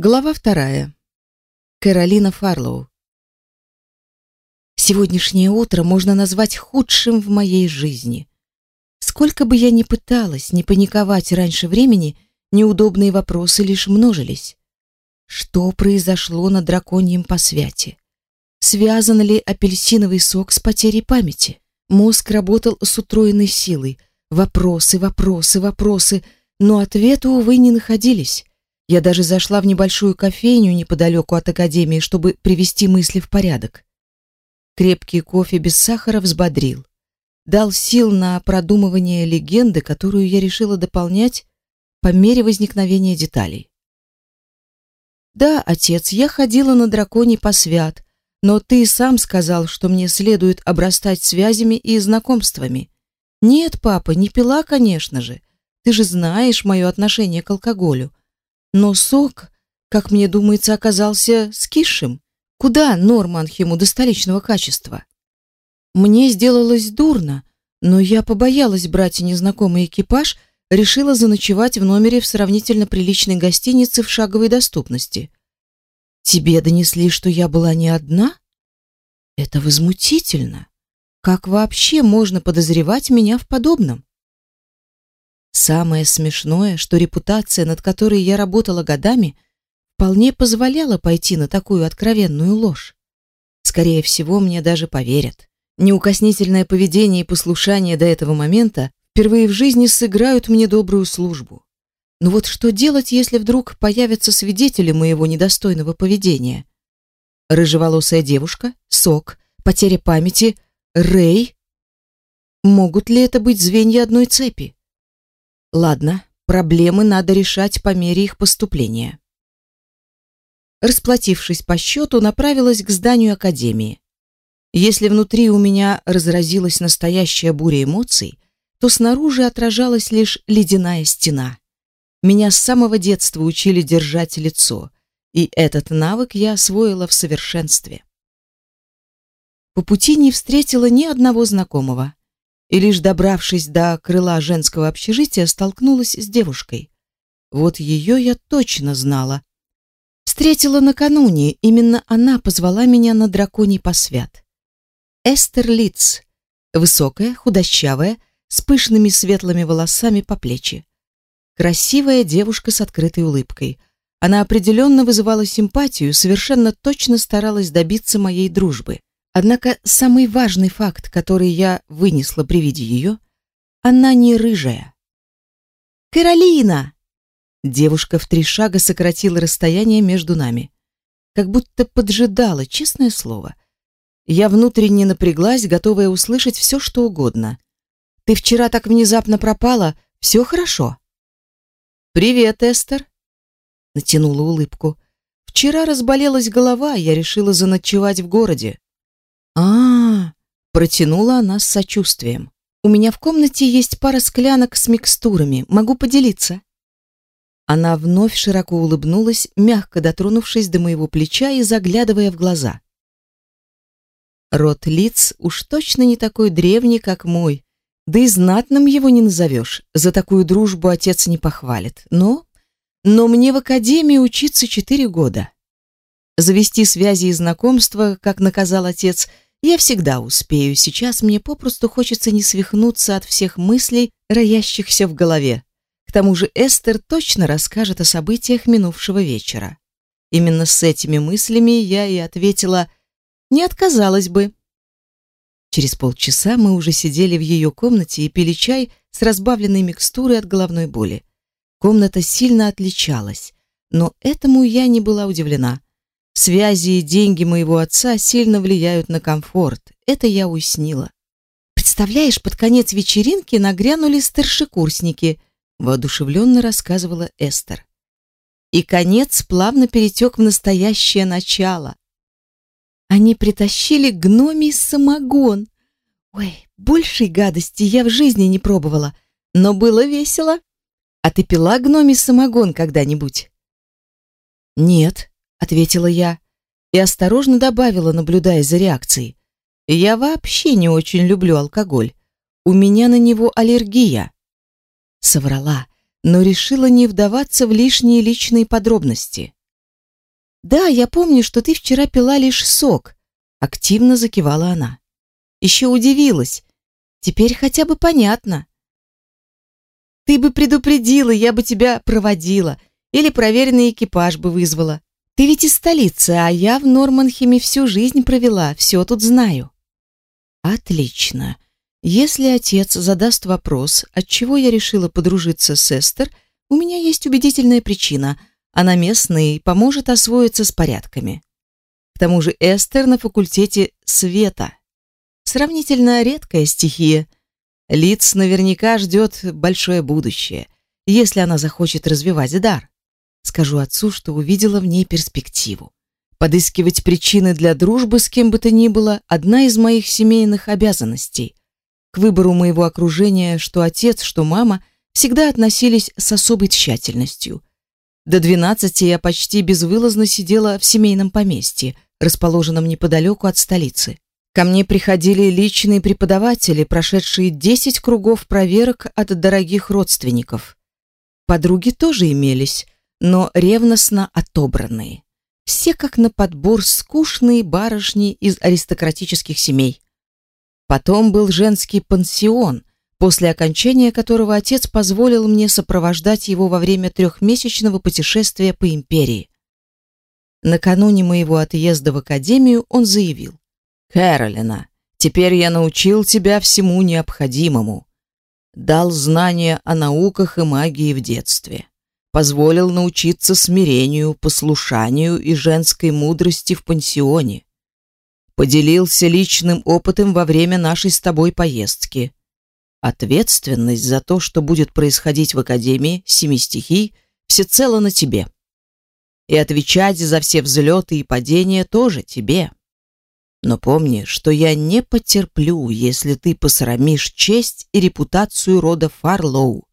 Глава вторая. Каролина Фарлоу. Сегодняшнее утро можно назвать худшим в моей жизни. Сколько бы я ни пыталась не паниковать раньше времени, неудобные вопросы лишь множились. Что произошло на драконьем посвяти? Связан ли апельсиновый сок с потерей памяти? Мозг работал с утроенной силой. Вопросы, вопросы, вопросы, но ответы, увы, не находились. Я даже зашла в небольшую кофейню неподалеку от академии, чтобы привести мысли в порядок. Крепкий кофе без сахара взбодрил. Дал сил на продумывание легенды, которую я решила дополнять по мере возникновения деталей. Да, отец, я ходила на драконий посвят, но ты сам сказал, что мне следует обрастать связями и знакомствами. Нет, папа, не пила, конечно же. Ты же знаешь мое отношение к алкоголю. Но сок, как мне думается, оказался скисшим. Куда Норманхему до столичного качества? Мне сделалось дурно, но я побоялась брать незнакомый экипаж, решила заночевать в номере в сравнительно приличной гостинице в шаговой доступности. Тебе донесли, что я была не одна? Это возмутительно. Как вообще можно подозревать меня в подобном? Самое смешное, что репутация, над которой я работала годами, вполне позволяла пойти на такую откровенную ложь. Скорее всего, мне даже поверят. Неукоснительное поведение и послушание до этого момента впервые в жизни сыграют мне добрую службу. Но вот что делать, если вдруг появятся свидетели моего недостойного поведения? Рыжеволосая девушка, сок, потеря памяти, Рэй? Могут ли это быть звенья одной цепи? Ладно, проблемы надо решать по мере их поступления. Расплатившись по счету, направилась к зданию академии. Если внутри у меня разразилась настоящая буря эмоций, то снаружи отражалась лишь ледяная стена. Меня с самого детства учили держать лицо, и этот навык я освоила в совершенстве. По пути не встретила ни одного знакомого и лишь добравшись до крыла женского общежития, столкнулась с девушкой. Вот ее я точно знала. Встретила накануне, именно она позвала меня на драконий посвят. Эстер Литц, высокая, худощавая, с пышными светлыми волосами по плечи. Красивая девушка с открытой улыбкой. Она определенно вызывала симпатию, совершенно точно старалась добиться моей дружбы. Однако самый важный факт, который я вынесла при виде ее, она не рыжая. «Каролина!» Девушка в три шага сократила расстояние между нами. Как будто поджидала, честное слово. Я внутренне напряглась, готовая услышать все, что угодно. «Ты вчера так внезапно пропала. Все хорошо?» «Привет, Эстер!» Натянула улыбку. «Вчера разболелась голова, я решила заночевать в городе а, протянула она с сочувствием. У меня в комнате есть пара склянок с микстурами, могу поделиться. Она вновь широко улыбнулась, мягко дотронувшись до моего плеча и заглядывая в глаза. Род лиц уж точно не такой древний, как мой. Да и знатным его не назовешь. За такую дружбу отец не похвалит. Но но мне в академии учиться четыре года. Завести связи и знакомства, как наказал отец, я всегда успею, сейчас мне попросту хочется не свихнуться от всех мыслей, роящихся в голове. К тому же Эстер точно расскажет о событиях минувшего вечера. Именно с этими мыслями я и ответила «не отказалась бы». Через полчаса мы уже сидели в ее комнате и пили чай с разбавленной микстурой от головной боли. Комната сильно отличалась, но этому я не была удивлена. Связи и деньги моего отца сильно влияют на комфорт. Это я уяснила. Представляешь, под конец вечеринки нагрянули старшекурсники, воодушевленно рассказывала Эстер. И конец плавно перетек в настоящее начало. Они притащили гномий самогон. Ой, большей гадости я в жизни не пробовала, но было весело. А ты пила гномий самогон когда-нибудь? Нет, ответила я и осторожно добавила, наблюдая за реакцией. Я вообще не очень люблю алкоголь. У меня на него аллергия. Соврала, но решила не вдаваться в лишние личные подробности. Да, я помню, что ты вчера пила лишь сок, активно закивала она. Еще удивилась. Теперь хотя бы понятно. Ты бы предупредила, я бы тебя проводила или проверенный экипаж бы вызвала. Ты ведь из столицы, а я в Норманхеме всю жизнь провела, все тут знаю. Отлично. Если отец задаст вопрос, отчего я решила подружиться с Эстер, у меня есть убедительная причина. Она местная и поможет освоиться с порядками. К тому же Эстер на факультете света. Сравнительно редкая стихия. Лиц наверняка ждет большое будущее, если она захочет развивать дар. Скажу отцу, что увидела в ней перспективу. Подыскивать причины для дружбы с кем бы то ни было – одна из моих семейных обязанностей. К выбору моего окружения, что отец, что мама, всегда относились с особой тщательностью. До 12 я почти безвылазно сидела в семейном поместье, расположенном неподалеку от столицы. Ко мне приходили личные преподаватели, прошедшие 10 кругов проверок от дорогих родственников. Подруги тоже имелись, но ревностно отобранные. Все как на подбор скучные барышни из аристократических семей. Потом был женский пансион, после окончания которого отец позволил мне сопровождать его во время трехмесячного путешествия по империи. Накануне моего отъезда в академию он заявил: "Кэролина, теперь я научил тебя всему необходимому. Дал знания о науках и магии в детстве позволил научиться смирению, послушанию и женской мудрости в пансионе. Поделился личным опытом во время нашей с тобой поездки. Ответственность за то, что будет происходить в Академии Семи Стихий, всецело на тебе. И отвечать за все взлеты и падения тоже тебе. Но помни, что я не потерплю, если ты посрамишь честь и репутацию рода Фарлоу.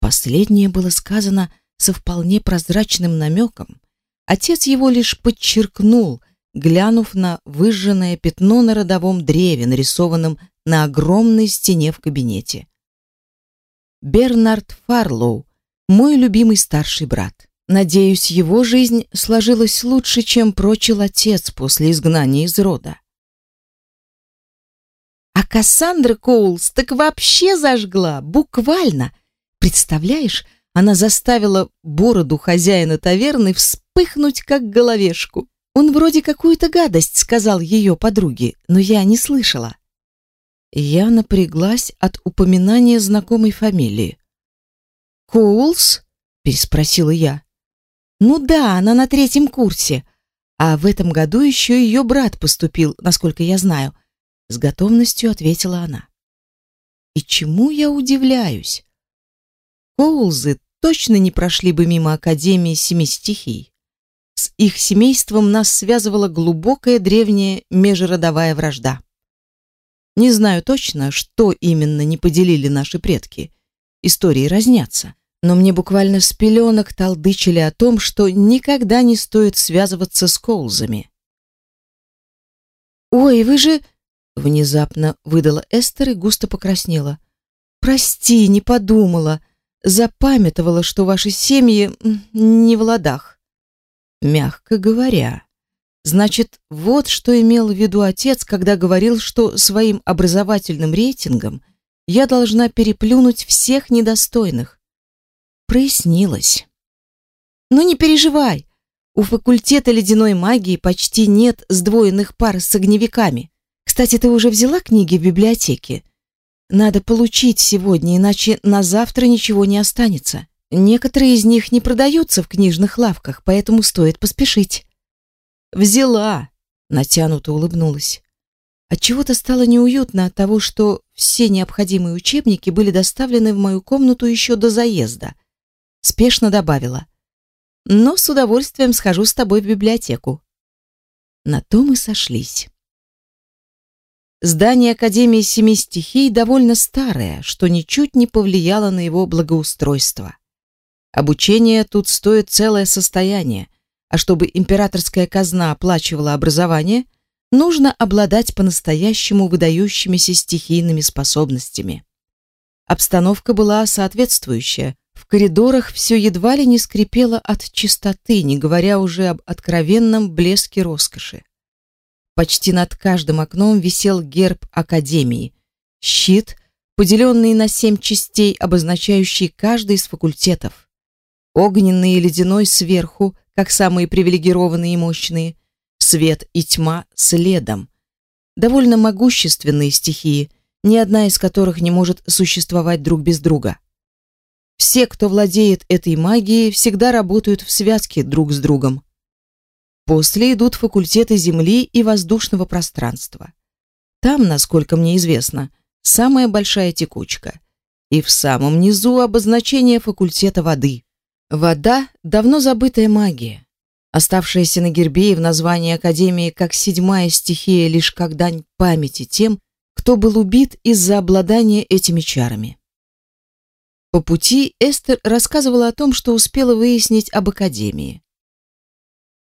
Последнее было сказано со вполне прозрачным намеком. Отец его лишь подчеркнул, глянув на выжженное пятно на родовом древе, нарисованном на огромной стене в кабинете. Бернард Фарлоу, мой любимый старший брат. Надеюсь, его жизнь сложилась лучше, чем прочил отец после изгнания из рода. А Кассандра Коулс так вообще зажгла, буквально. Представляешь, она заставила бороду хозяина таверны вспыхнуть как головешку. Он вроде какую-то гадость сказал ее подруге, но я не слышала. Я напряглась от упоминания знакомой фамилии. «Коулс?» — переспросила я. «Ну да, она на третьем курсе. А в этом году еще ее брат поступил, насколько я знаю», — с готовностью ответила она. «И чему я удивляюсь? Коулзы точно не прошли бы мимо Академии Семи Стихий. С их семейством нас связывала глубокая древняя межродовая вражда. Не знаю точно, что именно не поделили наши предки. Истории разнятся. Но мне буквально с пеленок толдычили о том, что никогда не стоит связываться с Коулзами. «Ой, вы же...» — внезапно выдала Эстер и густо покраснела. «Прости, не подумала запамятовала, что ваши семьи не в ладах. Мягко говоря. Значит, вот что имел в виду отец, когда говорил, что своим образовательным рейтингом я должна переплюнуть всех недостойных. Прояснилось. Но не переживай. У факультета ледяной магии почти нет сдвоенных пар с огневиками. Кстати, ты уже взяла книги в библиотеке? Надо получить сегодня, иначе на завтра ничего не останется. Некоторые из них не продаются в книжных лавках, поэтому стоит поспешить. Взяла, натянуто улыбнулась. От чего-то стало неуютно от того, что все необходимые учебники были доставлены в мою комнату еще до заезда. Спешно добавила: "Но с удовольствием схожу с тобой в библиотеку". На то мы сошлись. Здание Академии Семи Стихий довольно старое, что ничуть не повлияло на его благоустройство. Обучение тут стоит целое состояние, а чтобы императорская казна оплачивала образование, нужно обладать по-настоящему выдающимися стихийными способностями. Обстановка была соответствующая, В коридорах все едва ли не скрипело от чистоты, не говоря уже об откровенном блеске роскоши. Почти над каждым окном висел герб Академии, щит, поделенный на семь частей, обозначающий каждый из факультетов. Огненный и ледяной сверху, как самые привилегированные и мощные, свет и тьма следом. Довольно могущественные стихии, ни одна из которых не может существовать друг без друга. Все, кто владеет этой магией, всегда работают в связке друг с другом. После идут факультеты земли и воздушного пространства. Там, насколько мне известно, самая большая текучка. И в самом низу обозначение факультета воды. Вода – давно забытая магия, оставшаяся на гербе и в названии Академии как седьмая стихия лишь как дань памяти тем, кто был убит из-за обладания этими чарами. По пути Эстер рассказывала о том, что успела выяснить об Академии.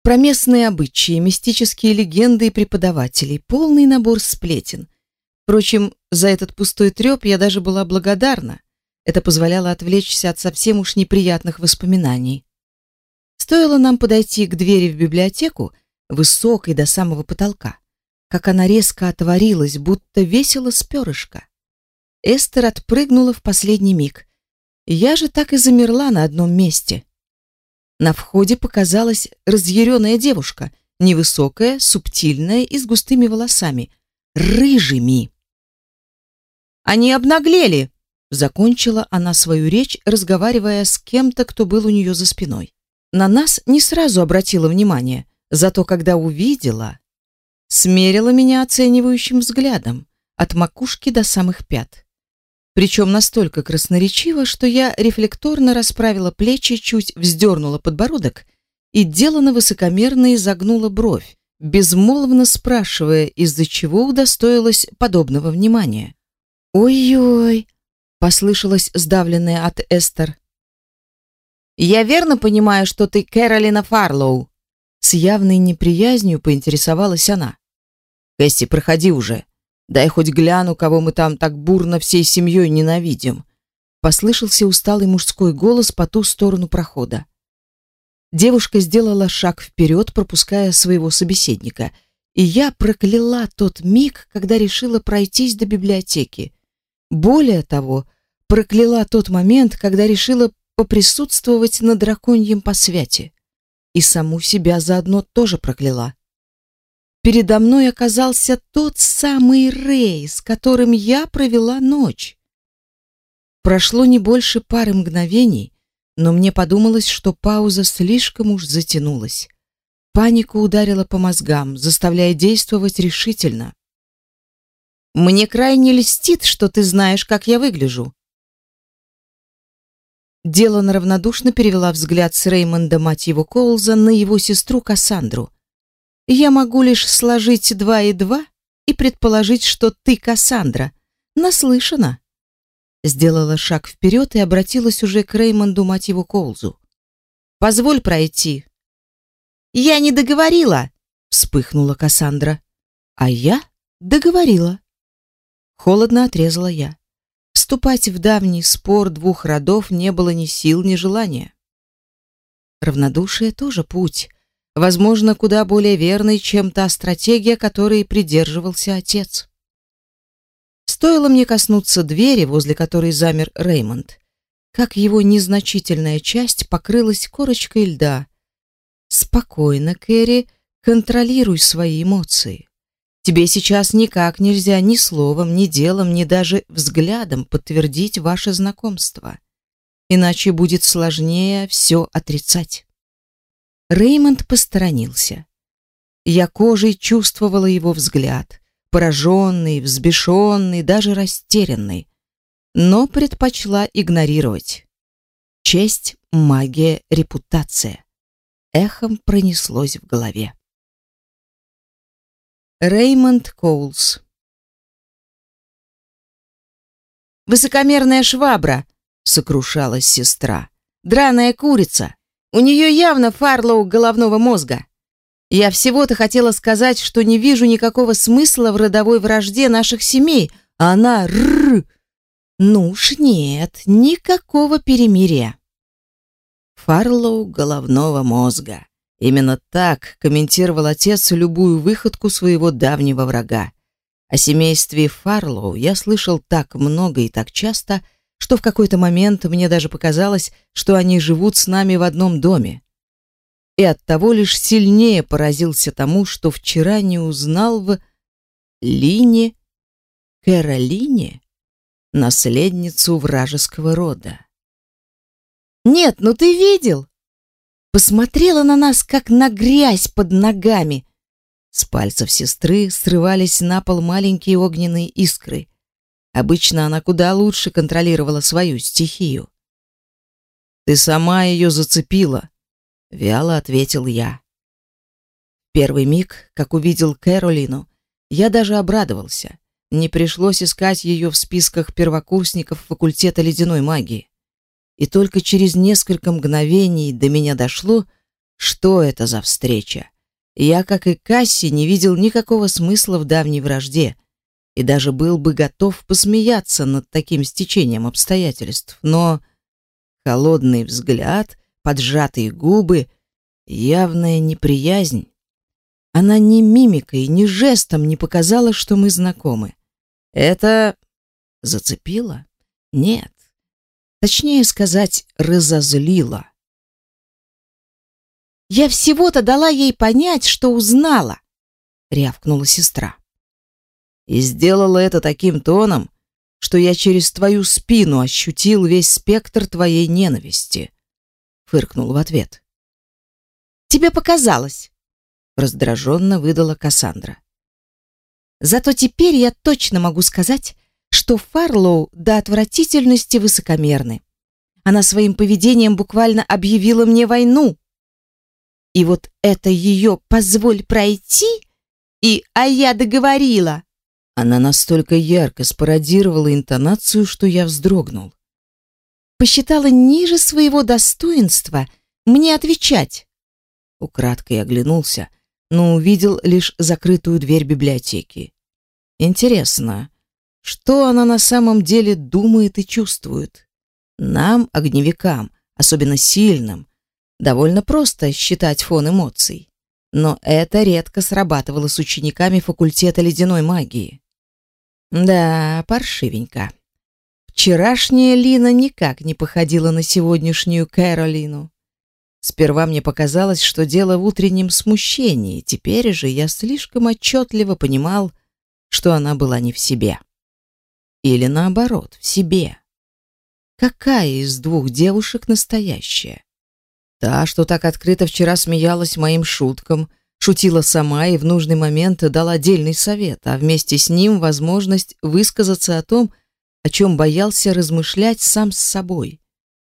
Про местные обычаи, мистические легенды и преподавателей, полный набор сплетен. Впрочем, за этот пустой треп я даже была благодарна. Это позволяло отвлечься от совсем уж неприятных воспоминаний. Стоило нам подойти к двери в библиотеку, высокой до самого потолка, как она резко отворилась, будто весело с перышка. Эстер отпрыгнула в последний миг, я же так и замерла на одном месте. На входе показалась разъяренная девушка, невысокая, субтильная и с густыми волосами, рыжими. Они обнаглели, закончила она свою речь, разговаривая с кем-то, кто был у нее за спиной. На нас не сразу обратила внимание, зато когда увидела, смерила меня оценивающим взглядом от макушки до самых пят причем настолько красноречиво, что я рефлекторно расправила плечи, чуть вздернула подбородок и делано высокомерно изогнула бровь, безмолвно спрашивая, из-за чего удостоилась подобного внимания. «Ой-ой!» — послышалось сдавленное от Эстер. «Я верно понимаю, что ты Кэролина Фарлоу?» С явной неприязнью поинтересовалась она. «Кэсси, проходи уже», Дай хоть гляну, кого мы там так бурно всей семьей ненавидим. Послышался усталый мужской голос по ту сторону прохода. Девушка сделала шаг вперед, пропуская своего собеседника, и я прокляла тот миг, когда решила пройтись до библиотеки. Более того, прокляла тот момент, когда решила поприсутствовать на драконьем посвяти. И саму себя заодно тоже прокляла передо мной оказался тот самый Рэй, с которым я провела ночь. Прошло не больше пары мгновений, но мне подумалось, что пауза слишком уж затянулась. Паника ударила по мозгам, заставляя действовать решительно. Мне крайне льстит, что ты знаешь, как я выгляжу. Делана равнодушно перевела взгляд с Реймонда, мать его Коулза, на его сестру Кассандру. Я могу лишь сложить два и два и предположить, что ты Кассандра. Наслышана. Сделала шаг вперед и обратилась уже к Реймонду, мать его Коулзу. Позволь пройти. Я не договорила, вспыхнула Кассандра. А я договорила. Холодно отрезала я. Вступать в давний спор двух родов не было ни сил, ни желания. Равнодушие тоже путь, возможно, куда более верной, чем та стратегия, которой придерживался отец. Стоило мне коснуться двери, возле которой замер Реймонд, как его незначительная часть покрылась корочкой льда. Спокойно, Кэрри, контролируй свои эмоции. Тебе сейчас никак нельзя ни словом, ни делом, ни даже взглядом подтвердить ваше знакомство. Иначе будет сложнее все отрицать. Реймонд посторонился. Я кожей чувствовала его взгляд, пораженный, взбешенный, даже растерянный, но предпочла игнорировать. Честь, магия, репутация. Эхом пронеслось в голове. Реймонд Коулс «Высокомерная швабра!» — сокрушалась сестра. «Драная курица! У нее явно фарлоу головного мозга. Я всего-то хотела сказать, что не вижу никакого смысла в родовой вражде наших семей, а она рррр. Ну уж нет, никакого перемирия. Фарлоу головного мозга. Именно так комментировал отец любую выходку своего давнего врага. О семействе Фарлоу я слышал так много и так часто, что в какой-то момент мне даже показалось, что они живут с нами в одном доме. И оттого лишь сильнее поразился тому, что вчера не узнал в Лине Кэролине, наследницу вражеского рода. «Нет, ну ты видел?» Посмотрела на нас, как на грязь под ногами, с пальцев сестры срывались на пол маленькие огненные искры. Обычно она куда лучше контролировала свою стихию. «Ты сама ее зацепила», — вяло ответил я. Первый миг, как увидел Кэролину, я даже обрадовался. Не пришлось искать ее в списках первокурсников факультета ледяной магии. И только через несколько мгновений до меня дошло, что это за встреча. Я, как и Касси, не видел никакого смысла в давней вражде и даже был бы готов посмеяться над таким стечением обстоятельств, но холодный взгляд, поджатые губы, явная неприязнь. Она ни мимикой, ни жестом не показала, что мы знакомы. Это зацепило? Нет. Точнее сказать, разозлило. Я всего-то дала ей понять, что узнала, рявкнула сестра. И сделала это таким тоном, что я через твою спину ощутил весь спектр твоей ненависти, фыркнул в ответ. Тебе показалось, раздраженно выдала Кассандра. Зато теперь я точно могу сказать, что Фарлоу до отвратительности высокомерны. Она своим поведением буквально объявила мне войну. И вот это ее «позволь пройти» и «а я договорила». Она настолько ярко спародировала интонацию, что я вздрогнул. Посчитала ниже своего достоинства мне отвечать. Украдкой оглянулся, но увидел лишь закрытую дверь библиотеки. Интересно, что она на самом деле думает и чувствует? Нам, огневикам, особенно сильным, Довольно просто считать фон эмоций. Но это редко срабатывало с учениками факультета ледяной магии. Да, паршивенько. Вчерашняя Лина никак не походила на сегодняшнюю Кэролину. Сперва мне показалось, что дело в утреннем смущении, теперь же я слишком отчетливо понимал, что она была не в себе. Или наоборот, в себе. Какая из двух девушек настоящая? Та, что так открыто вчера смеялась моим шуткам, шутила сама и в нужный момент дала отдельный совет, а вместе с ним возможность высказаться о том, о чем боялся размышлять сам с собой.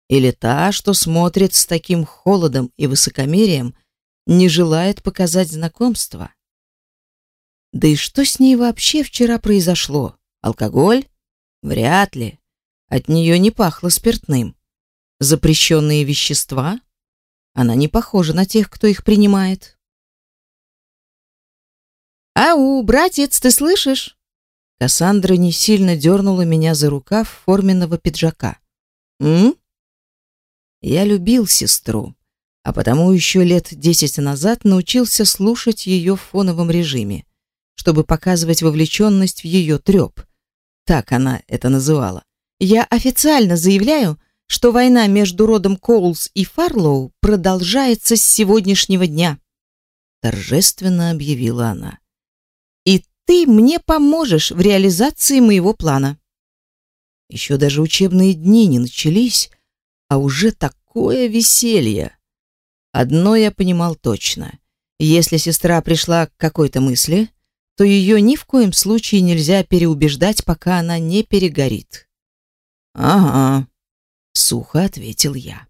Или та, что смотрит с таким холодом и высокомерием, не желает показать знакомство. Да и что с ней вообще вчера произошло? Алкоголь? Вряд ли. От нее не пахло спиртным. Запрещенные вещества? Она не похожа на тех, кто их принимает. «Ау, братец, ты слышишь?» Кассандра не сильно дернула меня за рукав форменного пиджака. «М?» Я любил сестру, а потому еще лет десять назад научился слушать ее в фоновом режиме, чтобы показывать вовлеченность в ее треп. Так она это называла. Я официально заявляю, что война между родом Коулс и Фарлоу продолжается с сегодняшнего дня, торжественно объявила она. Ты мне поможешь в реализации моего плана. Еще даже учебные дни не начались, а уже такое веселье. Одно я понимал точно. Если сестра пришла к какой-то мысли, то ее ни в коем случае нельзя переубеждать, пока она не перегорит. Ага, сухо ответил я.